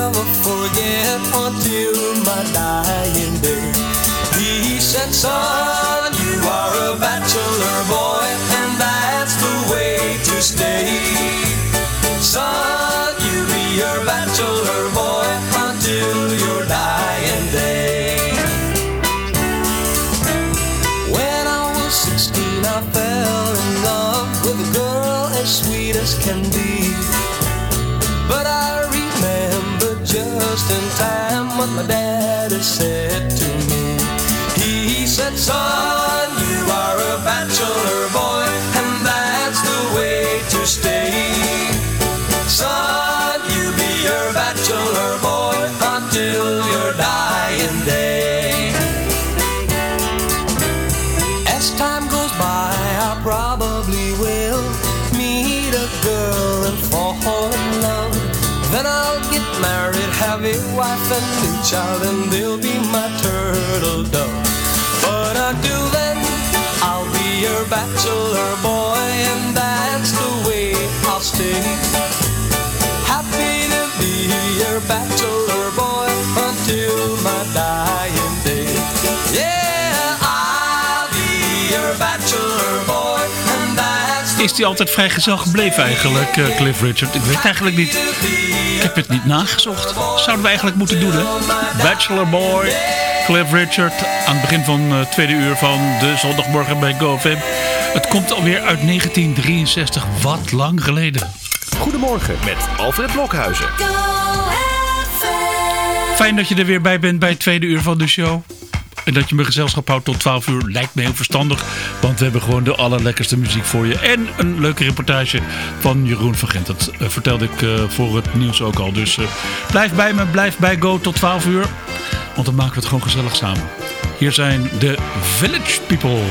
never forget until my dying day. He said, son, you are a bachelor boy, and that's the way to stay. Son, you be your bachelor boy. time what my daddy said to me. He said, son, you are a bachelor boy. child and they'll be my turtle dove. But until then, I'll be your bachelor boy. Is hij altijd vrijgezel gebleven eigenlijk, eh, Cliff Richard? Ik weet eigenlijk niet. Ik heb het niet nagezocht. Zouden we eigenlijk moeten doen, hè? Bachelor Boy, Cliff Richard. Aan het begin van het tweede uur van de zondagmorgen bij GoFM. Het komt alweer uit 1963. Wat lang geleden. Goedemorgen met Alfred Blokhuizen. Fijn dat je er weer bij bent bij het tweede uur van de show. Dat je me gezelschap houdt tot 12 uur lijkt me heel verstandig. Want we hebben gewoon de allerlekkerste muziek voor je. En een leuke reportage van Jeroen van Gent. Dat eh, vertelde ik eh, voor het nieuws ook al. Dus eh, blijf bij me, blijf bij Go tot 12 uur. Want dan maken we het gewoon gezellig samen. Hier zijn de Village People.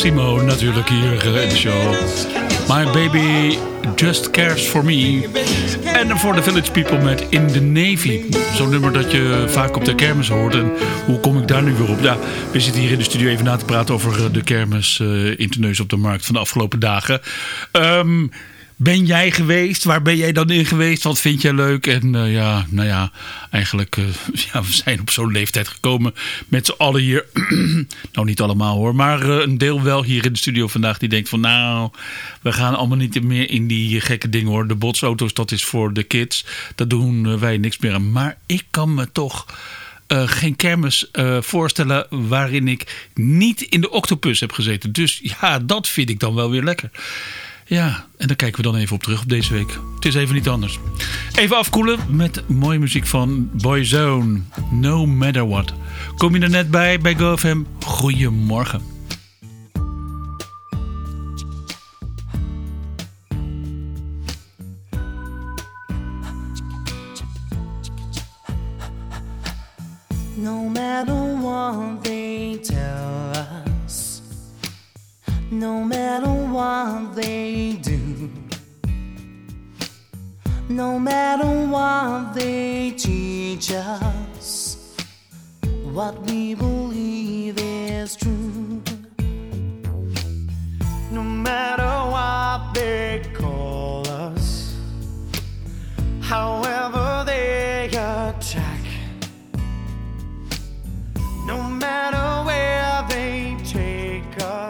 Simone natuurlijk hier eh, in de show. My baby just cares for me. En voor de Village People met In the Navy. Zo'n nummer dat je vaak op de kermis hoort. En hoe kom ik daar nu weer op? Ja, we zitten hier in de studio even na te praten over eh, de kermis uh, in Teneus op de markt van de afgelopen dagen. Ehm, ben jij geweest? Waar ben jij dan in geweest? Wat vind jij leuk? En uh, ja, nou ja, eigenlijk, uh, ja, we zijn op zo'n leeftijd gekomen met z'n allen hier. nou, niet allemaal hoor, maar uh, een deel wel hier in de studio vandaag die denkt van nou, we gaan allemaal niet meer in die gekke dingen hoor. De botsauto's, dat is voor de kids. Daar doen wij niks meer. Maar ik kan me toch... Geen kermis voorstellen waarin ik niet in de octopus heb gezeten. Dus ja, dat vind ik dan wel weer lekker. Ja, en daar kijken we dan even op terug op deze week. Het is even niet anders. Even afkoelen met mooie muziek van Boyzone. No Matter What. Kom je er net bij bij GoFM? Goedemorgen. No matter what no matter what they do, no matter what they teach us, what we believe is true. No matter what they call us, however they attack. No matter where they take us,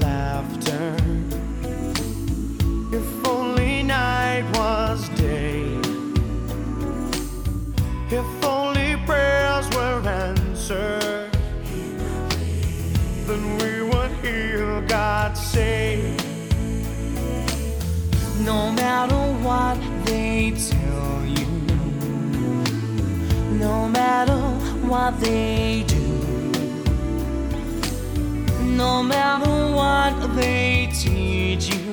say. No matter what they tell you, no matter what they do, no matter what they teach you,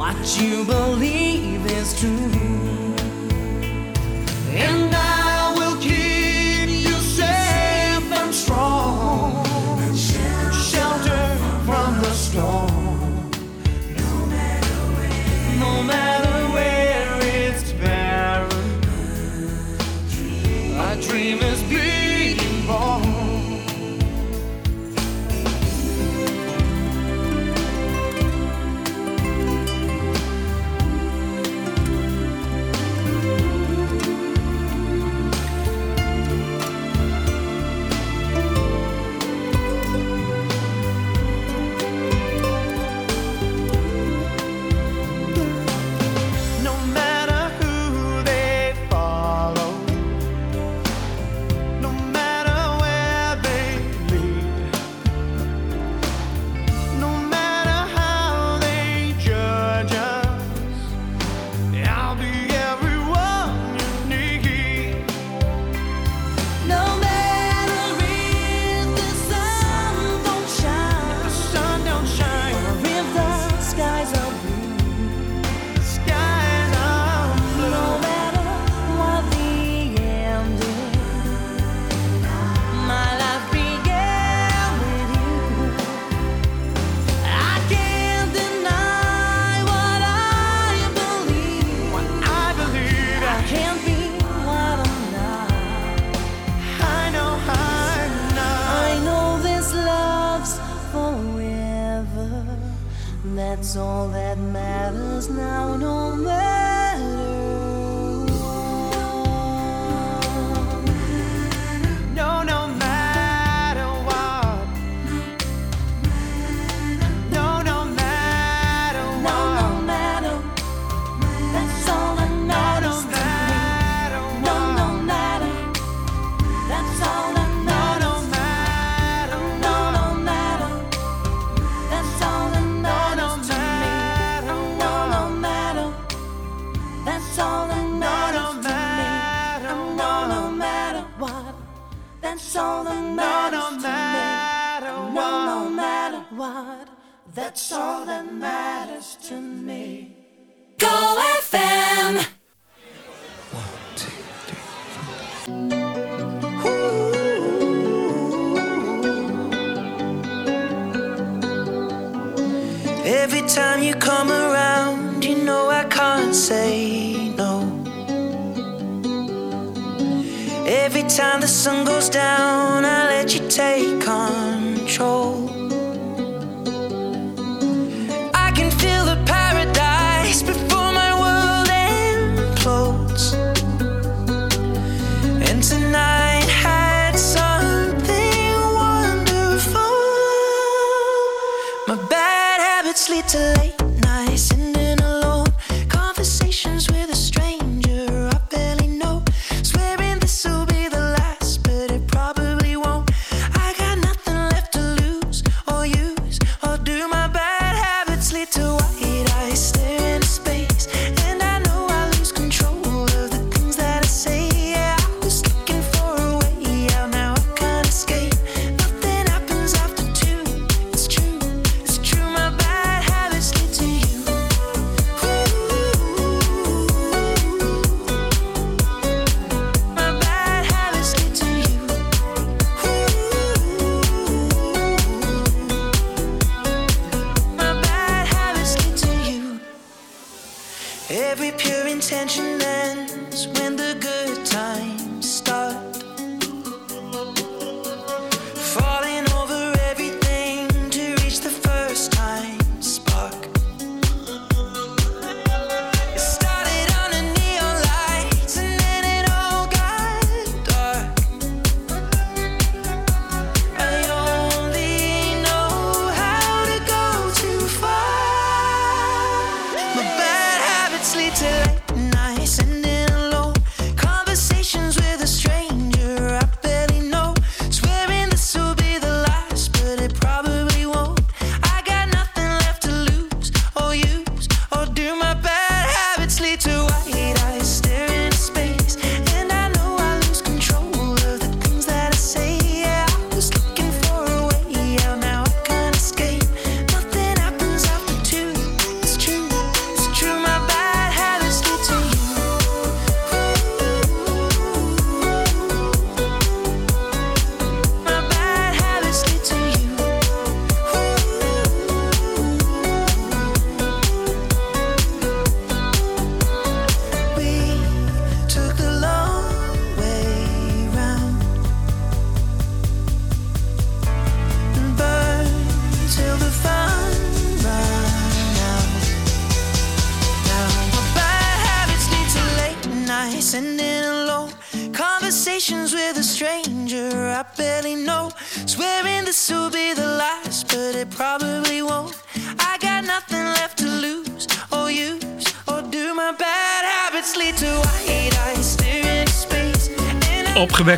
what you believe is true. And I will keep you safe and strong storm. No matter when. No matter time the sun goes down, I let you take on.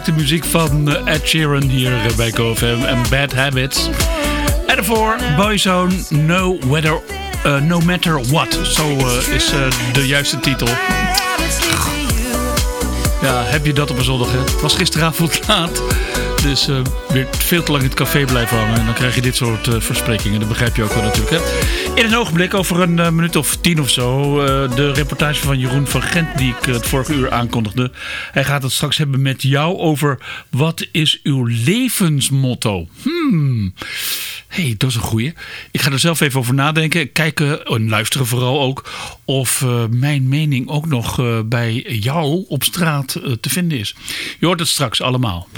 de muziek van eh, Ed Sheeran hier eh, bij GoFam en Bad Habits. En daarvoor Boyzone No, weather, uh, no Matter What. Zo is de juiste titel. Ja, heb je dat op een zondag, hè? Het was gisteravond laat. Dus uh, weer veel te lang in het café blijven hangen. En dan krijg je dit soort uh, versprekingen. Dat begrijp je ook wel natuurlijk. Hè? In een ogenblik, over een eh, minuut of tien of zo. de reportage van Jeroen van Gent die ik het vorige uur aankondigde. Hij gaat het straks hebben met jou over wat is uw levensmotto? Hmm. hey, dat is een goeie. Ik ga er zelf even over nadenken. Kijken en luisteren vooral ook of mijn mening ook nog bij jou op straat te vinden is. Je hoort het straks allemaal.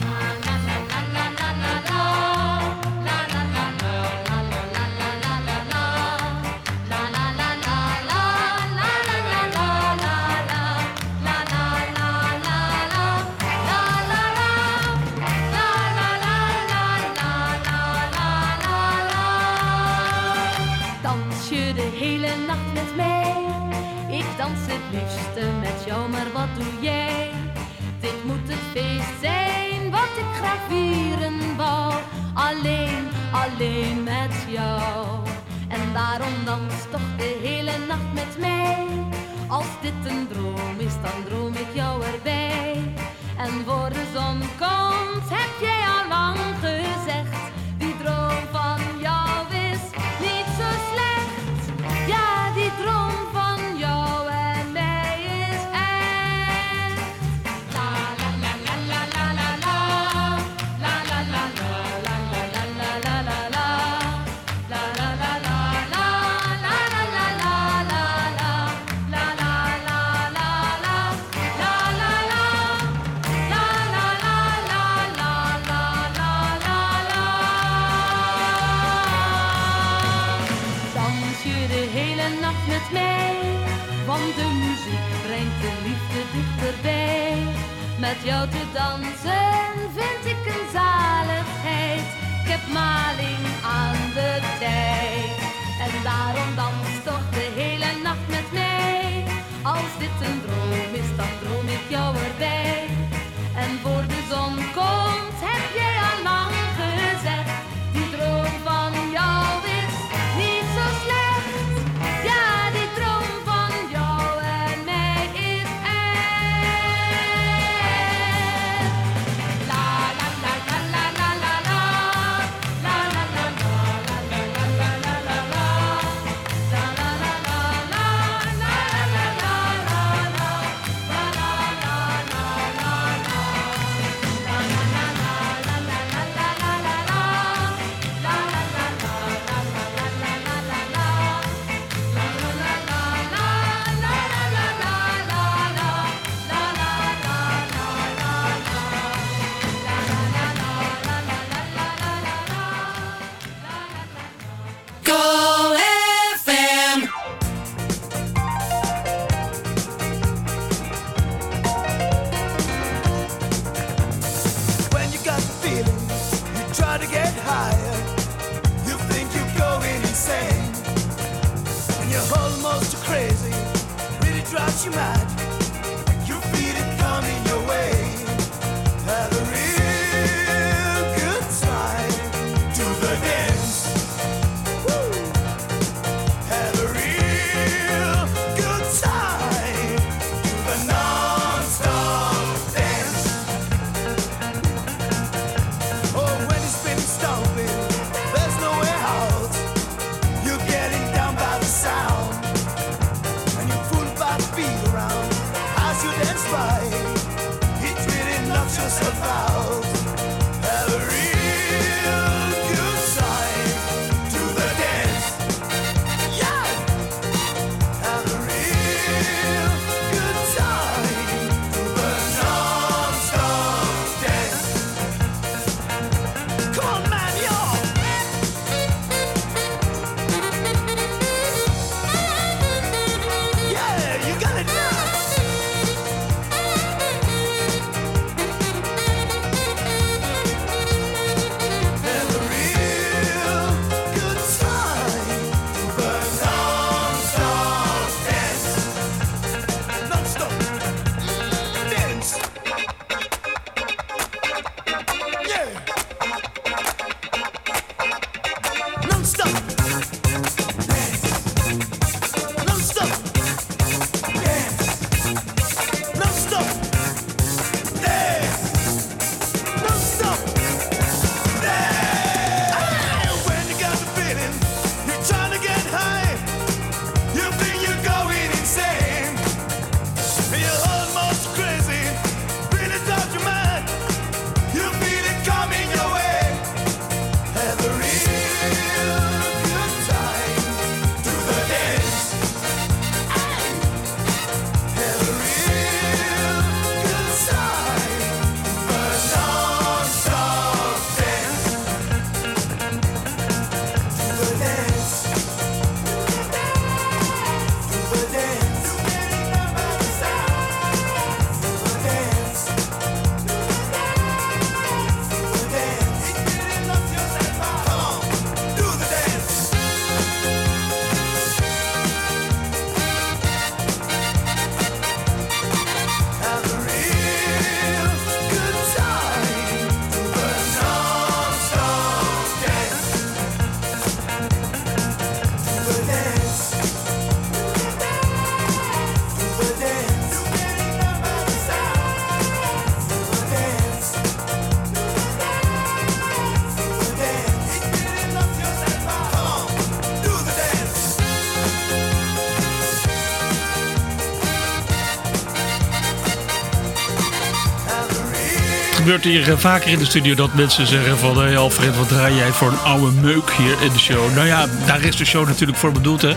Gebeurt hier vaker in de studio dat mensen zeggen van... Hé Alfred, wat draai jij voor een oude meuk hier in de show? Nou ja, daar is de show natuurlijk voor bedoeld, hè.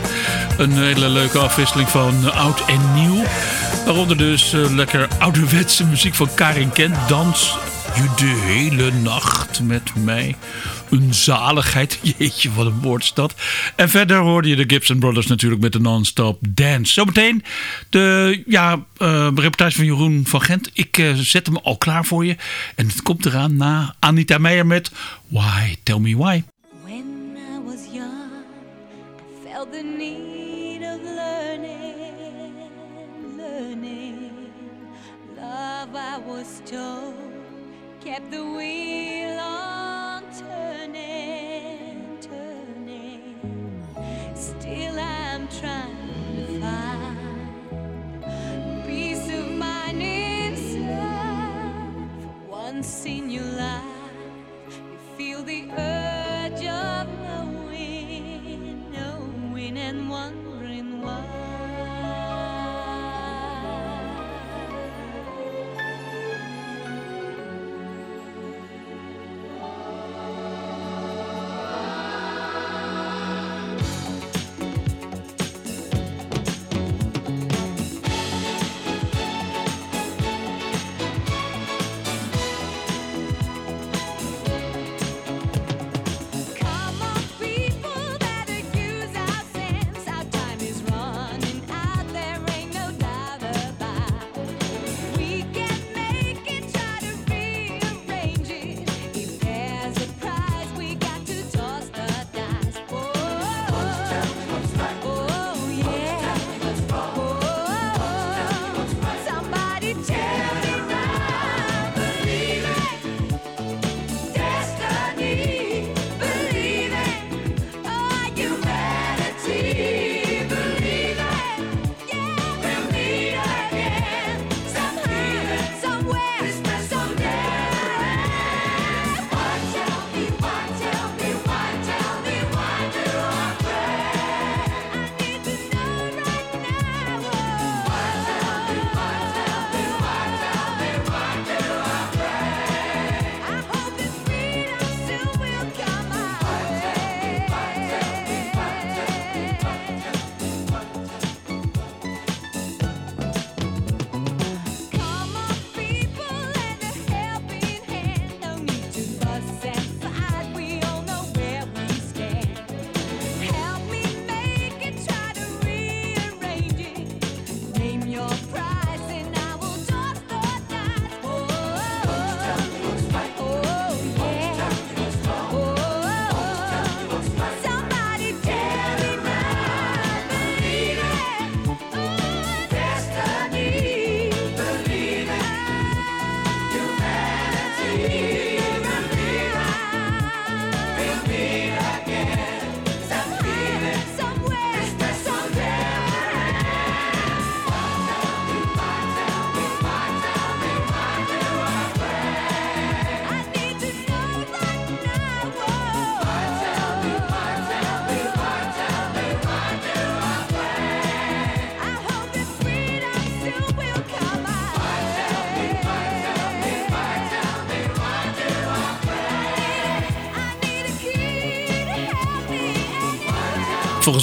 Een hele leuke afwisseling van oud en nieuw. Waaronder dus eh, lekker ouderwetse muziek van Karin Kent. Dans je de hele nacht met mij. Een zaligheid. Jeetje, wat een woord is dat. En verder hoorde je de Gibson Brothers natuurlijk met de non-stop dance. Zometeen de ja, reportage van Jeroen van Gent. Ik eh, zet hem al klaar voor je. En het komt eraan na Anita Meijer met Why, Tell Me Why. When I was young, felt the need of learning, learning. Love, I was told, kept the wheel on Still, I'm trying to find peace of mind inside. For once in your life, you feel the urge of knowing, knowing and wondering why.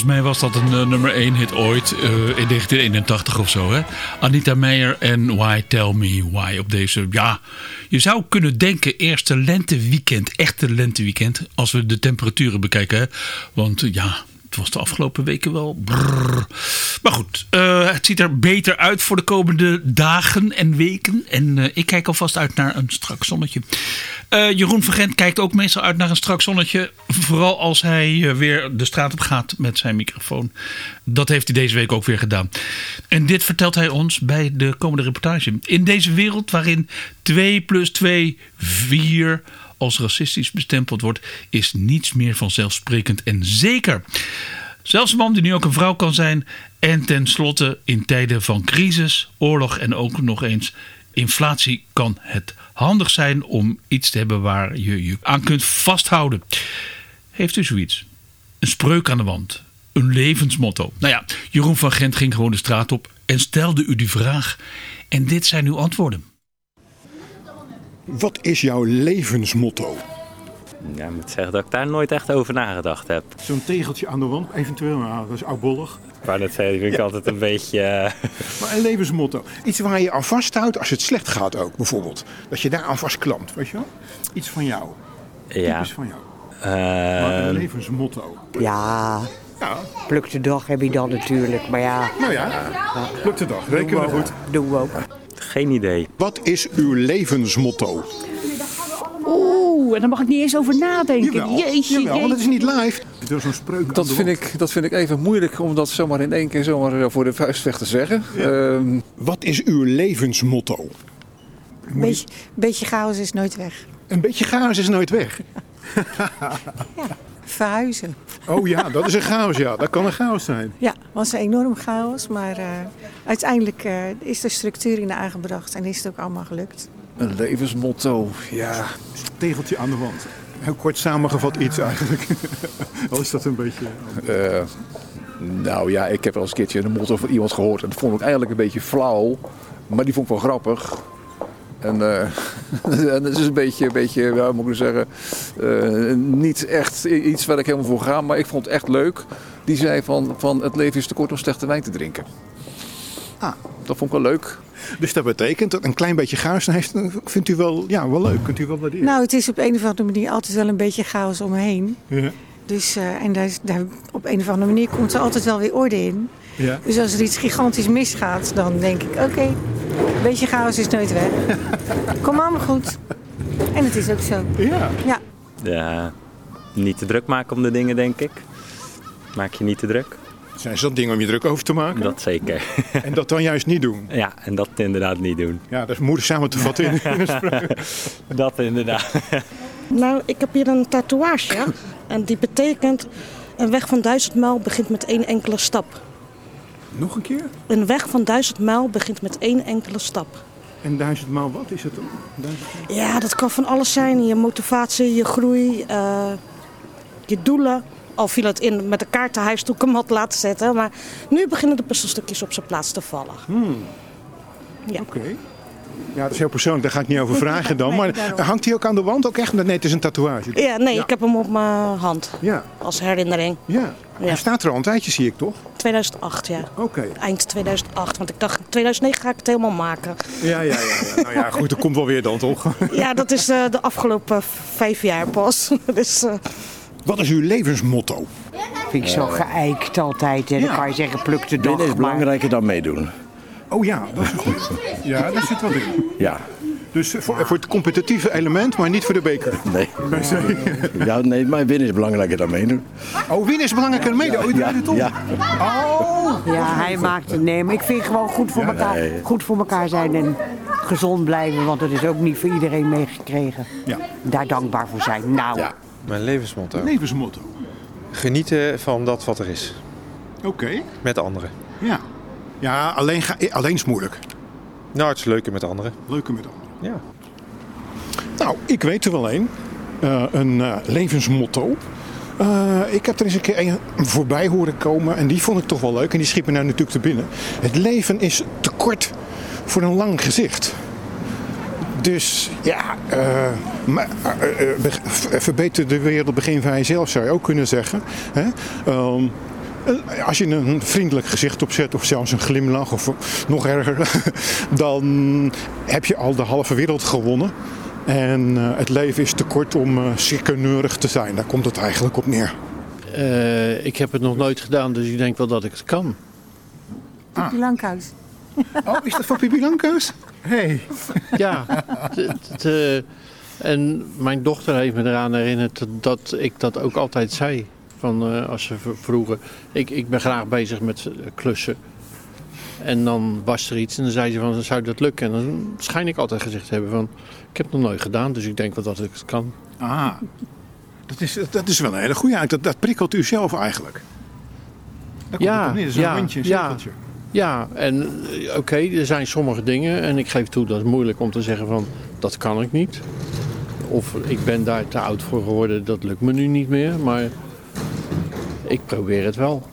Volgens mij was dat een eh, nummer 1 hit ooit eh, in 1981 of zo. Hè? Anita Meijer en Why Tell Me Why op deze, ja, je zou kunnen denken eerste lenteweekend, echte lenteweekend, als we de temperaturen bekijken. Hè? Want ja, het was de afgelopen weken wel. brrr. Maar goed, eh, het ziet er beter uit voor de komende dagen en weken. En eh, ik kijk alvast uit naar een strak zonnetje. Eh, Jeroen van Gent kijkt ook meestal uit naar een strak zonnetje. Vooral als hij weer de straat op gaat met zijn microfoon. Dat heeft hij deze week ook weer gedaan. En dit vertelt hij ons bij de komende reportage. In deze wereld waarin 2 plus 2 4 als racistisch bestempeld wordt, is niets meer vanzelfsprekend en zeker. Zelfs een man die nu ook een vrouw kan zijn. En tenslotte in tijden van crisis, oorlog en ook nog eens inflatie kan het handig zijn om iets te hebben waar je je aan kunt vasthouden. Heeft u zoiets? Een spreuk aan de wand? Een levensmotto? Nou ja, Jeroen van Gent ging gewoon de straat op en stelde u die vraag. En dit zijn uw antwoorden. Wat is jouw levensmotto? Ja, ik moet zeggen dat ik daar nooit echt over nagedacht heb. Zo'n tegeltje aan de wand, eventueel, nou, dat is oudbollig. Zeggen, die vind ik altijd een beetje... eh, Maar een levensmotto. Iets waar je aan vasthoudt als het slecht gaat ook, bijvoorbeeld. Dat je daar aan vastklampt, weet je wel? Iets van jou. ja. Typisch van jou. Maar een levensmotto. Ja, Ja, pluk de dag heb je dan natuurlijk. Maar ja, nou ja. Lukt de dag. Rekenen we goed. doen we ook. Geen idee. Wat is uw levensmotto? Oeh, en daar mag ik niet eens over nadenken. Jawel, Jeetje, jawel, want het is niet live. Het is zo'n spreuk aan Dat vind, ik, dat vind ik even moeilijk om dat zomaar in één keer zomaar eh, voor de vuist weg te zeggen. Ehm, Wat is uw levensmotto? Beetje, beetje chaos is nooit weg. Een beetje chaos is nooit weg. Verhuizen. Oh ja, dat is een chaos, ja. Dat kan een chaos zijn. Ja, was een enorm chaos, maar eh, uiteindelijk eh, is er structuur in aangebracht en is het ook allemaal gelukt. een levensmotto, ja. Tegeltje aan de wand. Heel kort samengevat iets eigenlijk. Al is dat een beetje... Eh, nou ja, ik heb wel eens een keertje een motto van iemand gehoord. En dat vond ik eigenlijk een beetje flauw. Maar die vond ik wel grappig. En eh, en het is een beetje, een beetje ja, hoe moet ik zeggen, eh, niet echt iets waar ik helemaal voor ga. Maar ik vond het echt leuk. Die zei van, van het leven is te kort om slechte wijn te drinken. Ah. Dat vond ik wel leuk. Dus dat betekent dat een klein beetje chaos heeft, vindt u wel, ja, wel leuk. Kunt u wel waarderen. Nou, het is op een of andere manier altijd wel een beetje chaos om me heen. Ja. Dus, eh, en daar, daar, op een of andere manier komt er altijd wel weer orde in. Ja. Dus als er iets gigantisch misgaat, dan denk ik, oké, een beetje chaos is nooit weg. Kom allemaal goed. En het is ook zo. Ja. Ja. Ja, niet te druk maken om de dingen, denk ik. Maak je niet te druk. Zijn ze dat dingen om je druk over te maken? Dat zeker. En dat dan juist niet doen. Ja, en dat inderdaad niet doen. Ja, dat is moeilijk samen te vatten in, in een. Dat inderdaad. Nou, ik heb hier een tatoeage. En die betekent... Een weg van duizend mijl begint met één enkele stap. Nog een keer? Een weg van duizend mijl begint met één enkele stap. En duizend maal wat is het dan? Ja, dat kan van alles zijn. Je motivatie, je groei, eh, je doelen. Al viel het in met de kaartenhuis toen ik hem had laten zetten. Maar nu beginnen de puzzelstukjes op zijn plaats te vallen. Hmm. Ja. Oké. Ja, dat is heel persoonlijk, daar ga ik niet over vragen dan. Nee, Maar daarom. hangt hij ook aan de wand? Ook echt? Nee, het is een tatoeage. Ja, nee, ik heb hem op mijn hand. Ja. Als herinnering. Ja. Hij staat er al een tijdje, zie ik toch? 2008, ja. Oké. Eind 2008. Want ik dacht, in 2009 ga ik het helemaal maken. Ja, ja, ja, ja. Nou ja, goed, dat komt wel weer dan, toch? Ja, dat is eh, de afgelopen vijf jaar pas. dus, eh, Wat is uw levensmotto? Vind ik zo geëikt altijd. En dan Ja. kan je zeggen, pluk de dag. Is maar- belangrijker dan meedoen. Oh ja, dat is goed. Ja, daar zit wat in. Ja. Dus voor, voor het competitieve element, maar niet voor de beker. Nee. Nee. Ja, maar winnen is belangrijker dan meedoen. Oh, winnen is belangrijker dan meedoen. Oh, je het om. Ja. Oh! Ja, hij maakt het. Nee, maar ik vind gewoon goed voor, Ja, elkaar, nee. goed voor elkaar zijn en gezond blijven. Want dat is ook niet voor iedereen meegekregen. Ja. Daar dankbaar voor zijn. Nou, Mijn levensmotto. Levensmotto. Genieten van dat wat er is. Oké. Met anderen. Ja. Ja, alleen, ga, alleen is moeilijk. Nou, het is leuker met anderen. Leuker met anderen. Ja. Nou, ik weet er wel een. Eh, een eh, levensmotto. Eh, ik heb er eens een keer een voorbij horen komen en die vond ik toch wel leuk. En die schiet me nou natuurlijk te binnen. Het leven is te kort voor een lang gezicht. Dus ja, eh, maar, eh, eh, verbeter de wereld, begin van jezelf zou je ook kunnen zeggen. Hè? Ehm, eh, als je een vriendelijk gezicht opzet of zelfs een glimlach of nog erger, dan heb je al de halve wereld gewonnen. En eh, het leven is te kort om uh, sikkeneurig te zijn. Daar komt het eigenlijk op neer. Eh, ik heb het nog nooit gedaan, dus ik denk wel dat ik het kan. Pippi Lankhuis. Oh, is dat voor Pippi Lankhuis? Hey. Ja. het- het, eh, en mijn dochter heeft me eraan herinnerd dat ik dat ook altijd zei. Van, eh, als ze vroegen, ik, ik ben graag bezig met eh, klussen. En dan was er iets en dan zei ze van, zou dat lukken? En dan schijn ik altijd gezegd te hebben van, ik heb het nog nooit gedaan, dus ik denk wel dat ik het kan. Ah, dat is, dat is wel een hele goede. Dat, dat prikkelt u zelf eigenlijk. Daar komt het op neer. Dat is een rondje, een ja, ja, en eh, oké, er zijn sommige dingen en ik geef toe dat het moeilijk om te zeggen van dat kan ik niet. Of ik ben daar te oud voor geworden, dat lukt me nu niet meer, maar ik probeer het wel.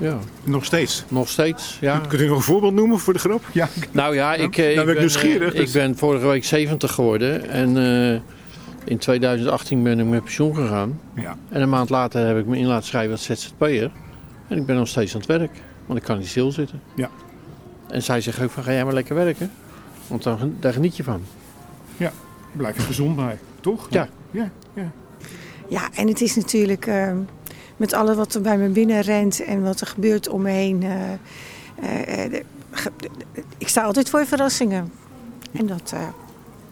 Ja. Nog steeds? Nog steeds, ja. Kunt u nog een voorbeeld noemen voor de grap? Ja. Nou ja, ik, eh, Nou ik, ben ik nieuwsgierig, eh, dus- ik ben vorige week 70 geworden en eh, in 2018 ben ik met pensioen gegaan. Ja. En een maand later heb ik me in laten schrijven als ZZP'er. En ik ben nog steeds aan het werk, want ik kan niet stilzitten. Ja. En zij zegt ook van, ga jij maar lekker werken, want dan, daar geniet je van. Ja, blijf je gezond bij, toch? Ja. Ja, ja. Ja, en het is natuurlijk eh, met alles wat er bij me binnen rent en wat er gebeurt om me heen. eh, eh, eh, de- ge- de- de- ik sta altijd voor verrassingen. En dat eh,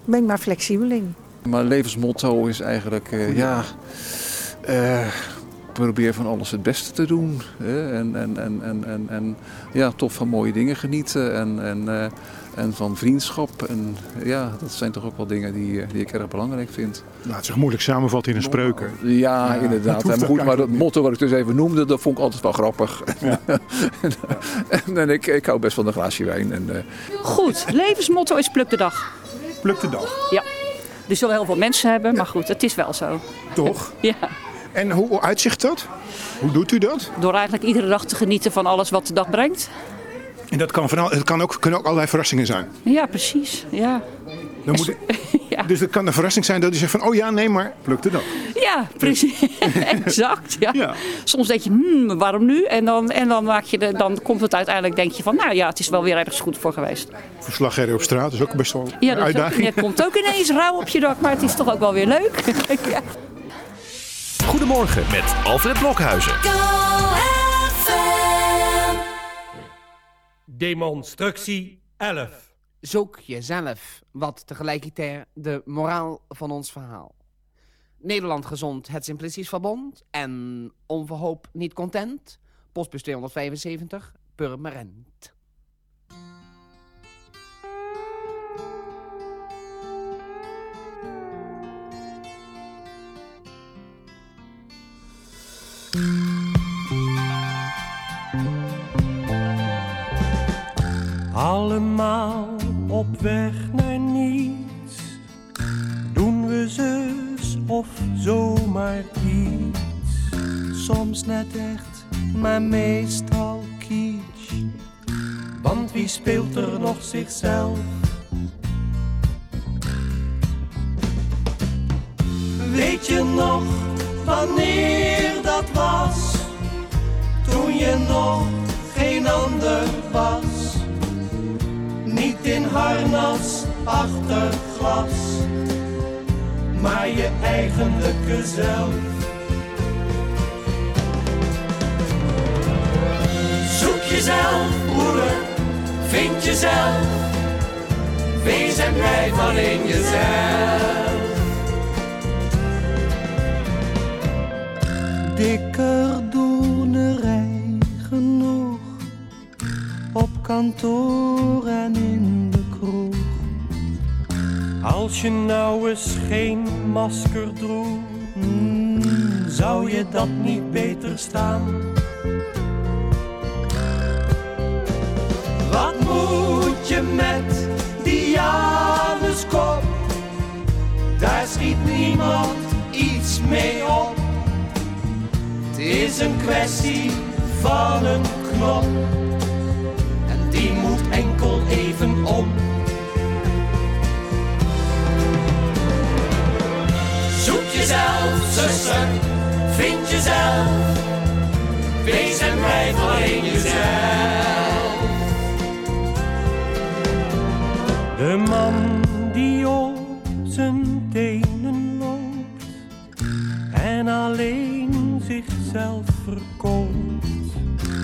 ben ik maar flexibel in. Mijn levensmotto is eigenlijk, eh, ja, eh, probeer van alles het beste te doen. Hè? En, en, en, en, en, en ja, toch van mooie dingen genieten en, en, eh, en van vriendschap. En ja, dat zijn toch ook wel dingen die, eh, die ik erg belangrijk vind. Laat zich moeilijk samenvatten in een spreuken. Ja, Ja, inderdaad. dat hoeft En ook goed, maar dat motto wat ik dus even noemde, dat vond ik altijd wel grappig. en, en ik, ik hou best van een glaasje wijn. En, eh, Goed, levensmotto is pluk de dag. Pluk de dag. Ja. Er zullen heel veel mensen hebben, maar goed, het is wel zo. Toch? Ja. En hoe hoe uitzicht dat? Hoe doet u dat? Door eigenlijk iedere dag te genieten van alles wat de dag brengt. En dat kan van al, het kan ook, kunnen ook allerlei verrassingen zijn. Ja, precies. Ja, Dan moet, Dus het kan een verrassing zijn dat u zegt van, oh ja, nee, maar pluk de dag. ja precies. exact. Ja. Soms denk je, hmm, waarom nu? En, dan, en dan, maak je de, dan komt het uiteindelijk, denk je van, nou ja, het is wel weer ergens goed voor geweest. Verslaggever op straat is ook best wel Ja, een ook, uitdaging. het komt ook ineens rauw op je dak, maar het is toch ook wel weer leuk. ja. Goedemorgen met Alfred Blokhuizen. Demonstructie 11. Zoek jezelf, wat tegelijkertijd de moraal van ons verhaal. Nederland gezond, het Simplicies Verbond en onverhoop niet content. Postbus 275, Purmerend. Allemaal op weg naar niets. Doen we zus of zomaar iets. Soms net echt, maar meestal kitsch. Want wie speelt er nog zichzelf? Weet je nog wanneer dat was? Toen je nog geen ander was. Niet in harnas achter glas, maar je eigenlijke zelf. Zoek jezelf, broeder, vind jezelf. Wees en blijf alleen jezelf. Dikker kantoor en in de kroeg. Als je nou eens geen masker droeg, mm, zou je dat niet beter staan? Wat moet je met die Januskop? Daar schiet niemand iets mee op. Het is een kwestie van een knop. Die moet enkel even om. Zoek jezelf, zuster, vind jezelf. Wees en blijf alleen jezelf. De man die op zijn tenen loopt en alleen zichzelf verkoopt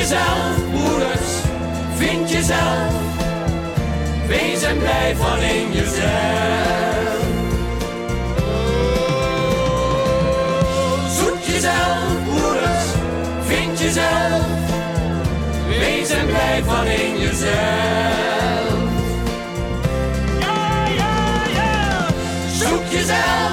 jezelf, broeders, vind jezelf. Wees en van in jezelf. Zoek jezelf, broeders, vind jezelf. Wees en van in jezelf. Ja, ja, ja. Zoek jezelf.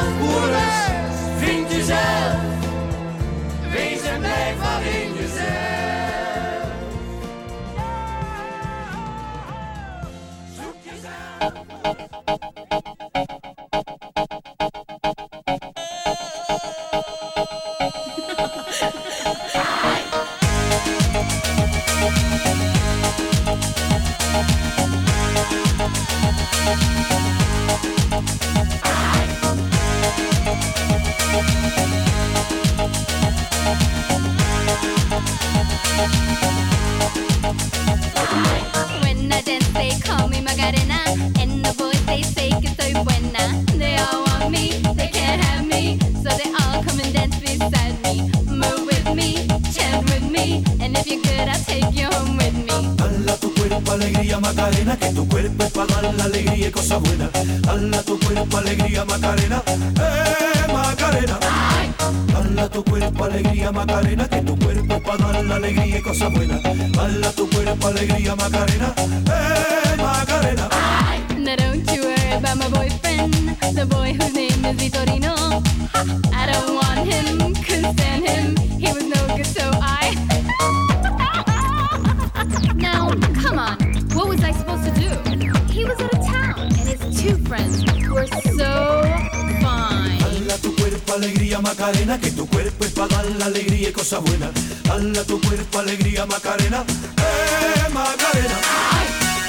Alegría Macarena, que tu cuerpo es para dar la alegría y cosas buenas. Dala tu cuerpo alegría Macarena, eh Macarena. Dala tu cuerpo alegría Macarena, que tu cuerpo es para dar la alegría y cosas buenas. Dala tu cuerpo alegría Macarena, eh Macarena. Now don't you about my boyfriend, the boy whose name is Vitorino. I don't want him, couldn't stand him. He was no good, so I. now, come on, what was I supposed to do? He was out of town, and his two friends were so fine. Dala tu cuerpo alegría Macarena, que tu cuerpo es para dar la alegría y cosas buenas. Dala tu cuerpo alegría Macarena, eh Macarena.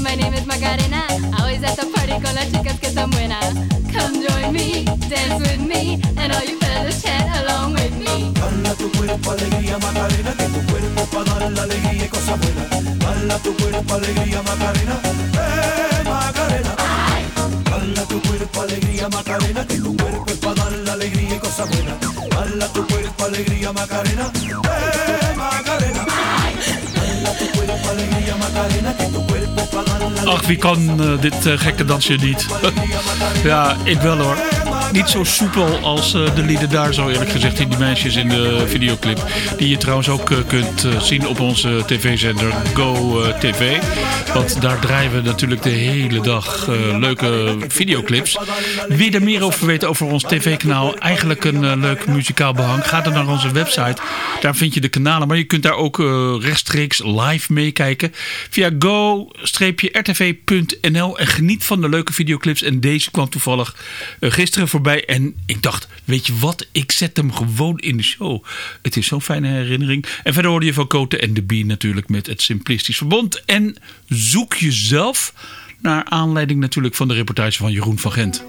My name is Macarena. Always at the party con las chicas que son buenas. Come join me, dance with me, and all you fellas chat along with me. Dala tu cuerpo alegría Macarena, que tu cuerpo para dar la alegría y cosas buenas. Dala tu cuerpo alegría Macarena, eh Macarena. Dala tu cuerpo alegría Macarena, que tu cuerpo es para dar la alegría y cosas buenas. Dala tu cuerpo alegría Macarena, eh Macarena. Ach, wie kan eh, dit eh, gekke dansje niet? ja, ik wel hoor. Niet zo soepel als eh, de lieden daar zo eerlijk gezegd die meisjes in de videoclip. Die je trouwens ook eh, kunt eh, zien op onze tv-zender Go TV. Want daar draaien we natuurlijk de hele dag leuke videoclips. Wie er meer over weet over ons tv-kanaal, eigenlijk een leuk muzikaal behang. Ga dan naar onze website. Daar vind je de kanalen. Maar je kunt daar ook rechtstreeks live meekijken. Via go-rtv.nl. En geniet van de leuke videoclips. En deze kwam toevallig gisteren En ik dacht, weet je wat? Ik zet hem gewoon in de show. Het is zo'n fijne herinnering. En verder hoorde je van Koten en de Bee natuurlijk met het Simplistisch Verbond. En zoek jezelf naar aanleiding natuurlijk van de reportage van Jeroen van Gent.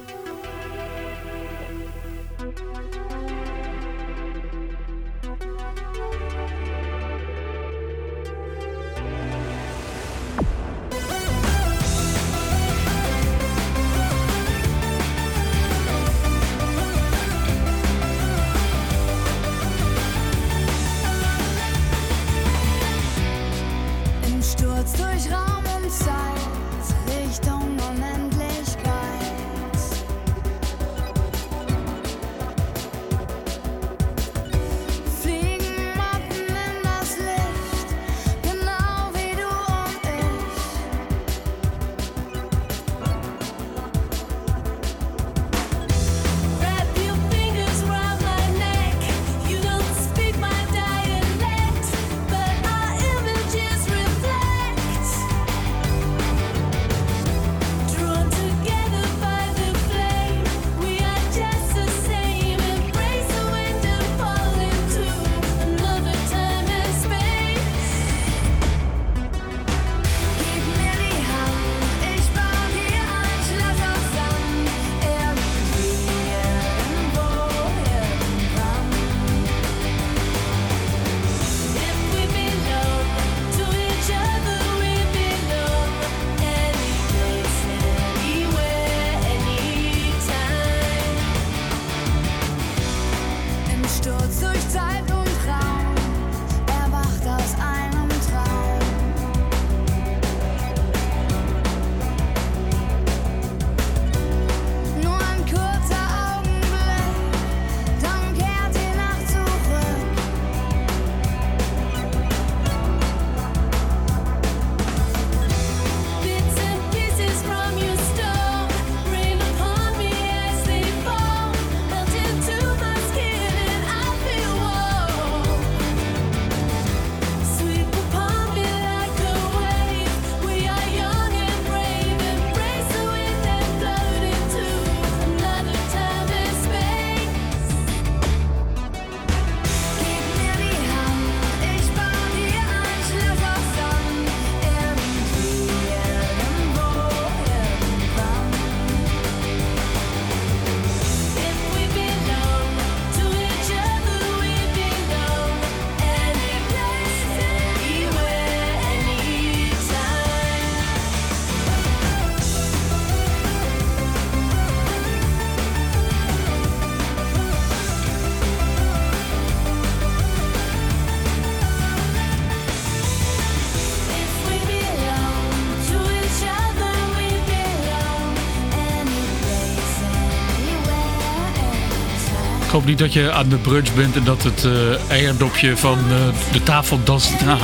niet dat je aan de brunch bent en dat het uh, eierdopje van eh, de tafel danst na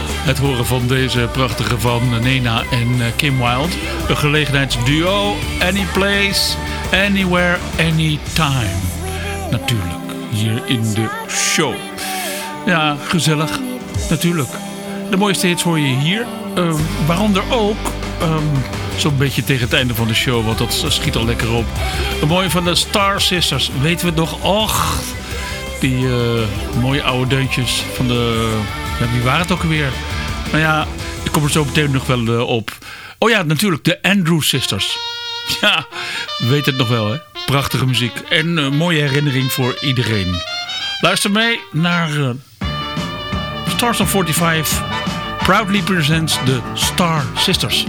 het horen van deze prachtige van Nena en eh, Kim Wilde. Een gelegenheidsduo, anyplace, anywhere, anytime. Natuurlijk, hier in de show. Ja, gezellig, natuurlijk. De mooiste hits hoor je hier, ehm, waaronder ook... Ehm, Zo'n beetje tegen het einde van de show, want dat schiet al lekker op. Een mooie van de Star Sisters. Weten we het nog? Och, die eh, mooie oude deuntjes van de... Ja, wie waren het ook alweer? Nou ja, ik kom er zo meteen nog wel eh, op. Oh ja, natuurlijk, de Andrew Sisters. Ja, weet het nog wel, hè? Prachtige muziek en een mooie herinnering voor iedereen. Luister mee naar uh, Stars of 45. Proudly presents the Star Sisters.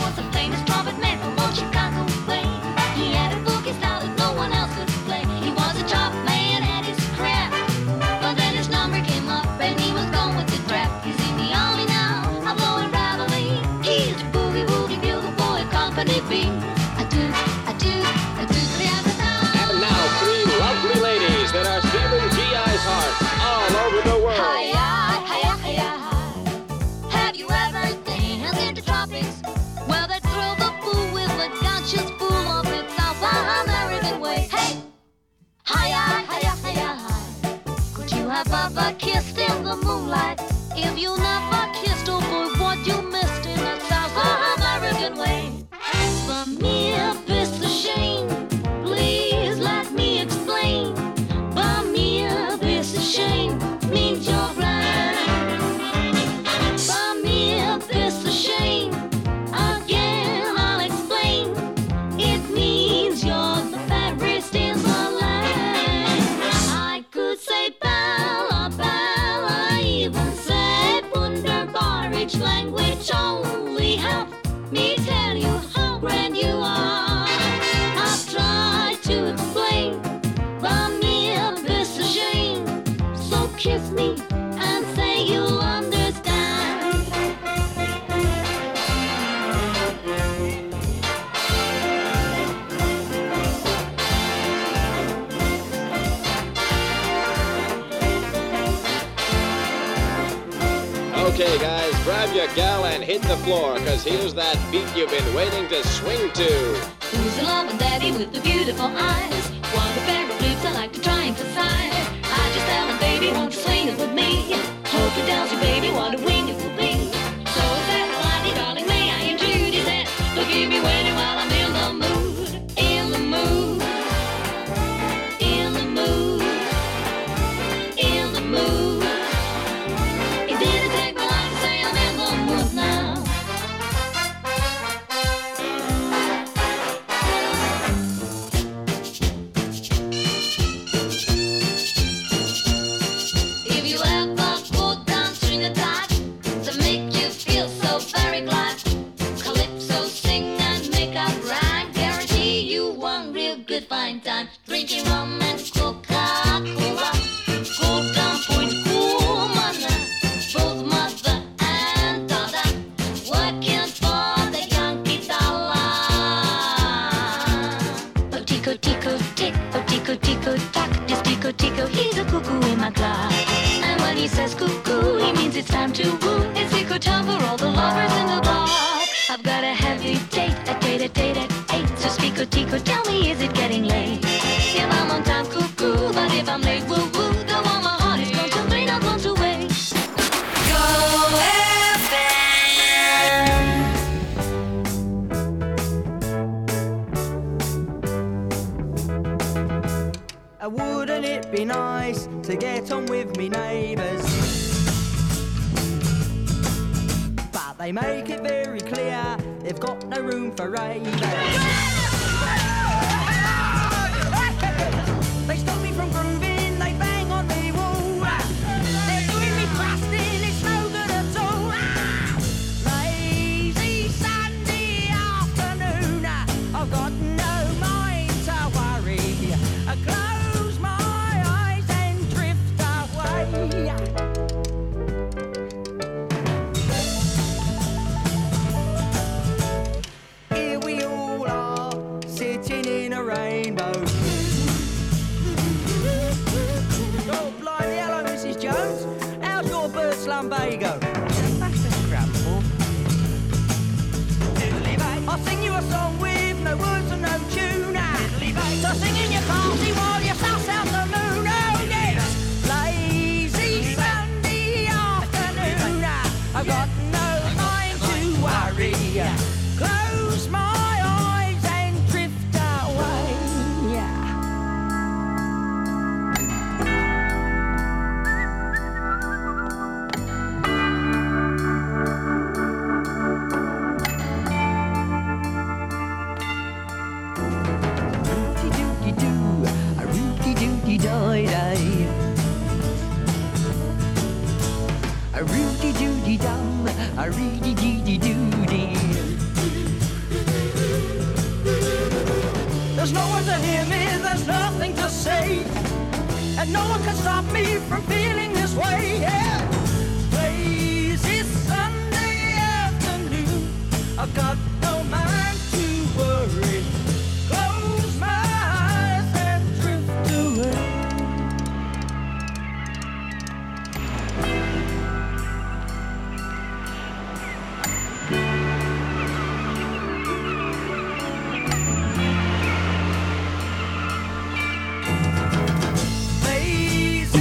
in the moonlight. the floor, cause here's that beat you've been waiting to swing to. Who's the loving daddy with the beautiful eyes? What the pair of lips I like to try and decide. I just tell him, baby, won't you swing it with me? Hope you down, baby, what do we?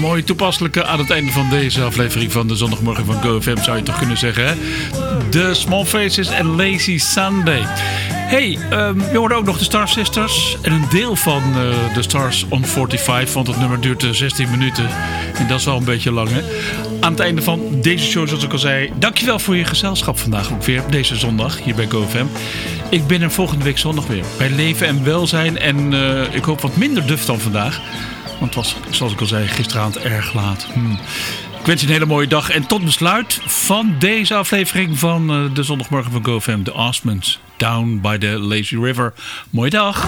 Een mooie toepasselijke aan het einde van deze aflevering van de zondagmorgen van GoFM zou je toch kunnen zeggen. Hè? De Small Faces en Lazy Sunday. Hey, ehm, je ook nog de Star Sisters. En een deel van eh, de Stars on 45, want het nummer duurt eh, 16 minuten. En dat is wel een beetje lang, hè? Aan het einde van deze show, zoals ik al zei, dankjewel voor je gezelschap vandaag ook weer. Deze zondag hier bij GoFM. Ik ben er volgende week zondag weer. Bij Leven en Welzijn. En eh, ik hoop wat minder duf dan vandaag. Want het was, zoals ik al zei, gisteravond erg laat. Hmm. Ik wens je een hele mooie dag. En tot besluit van deze aflevering van eh, de zondagmorgen van GoFam. The Osmonds. Down by the Lazy River. Mooie dag.